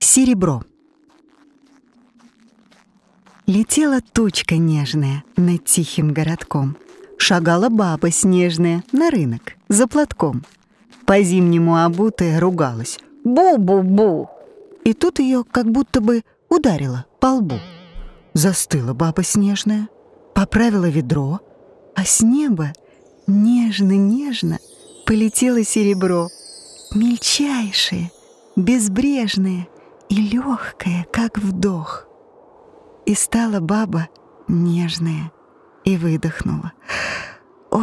Серебро. Летела тучка нежная над тихим городком. Шагала баба снежная на рынок за платком. По-зимнему обутая ругалась. «Бу-бу-бу!» И тут ее как будто бы ударило по лбу. Застыла баба снежная, поправила ведро, а с неба нежно-нежно полетело серебро, мельчайшее, безбрежное и легкое, как вдох. И стала баба нежная и выдохнула. Ох,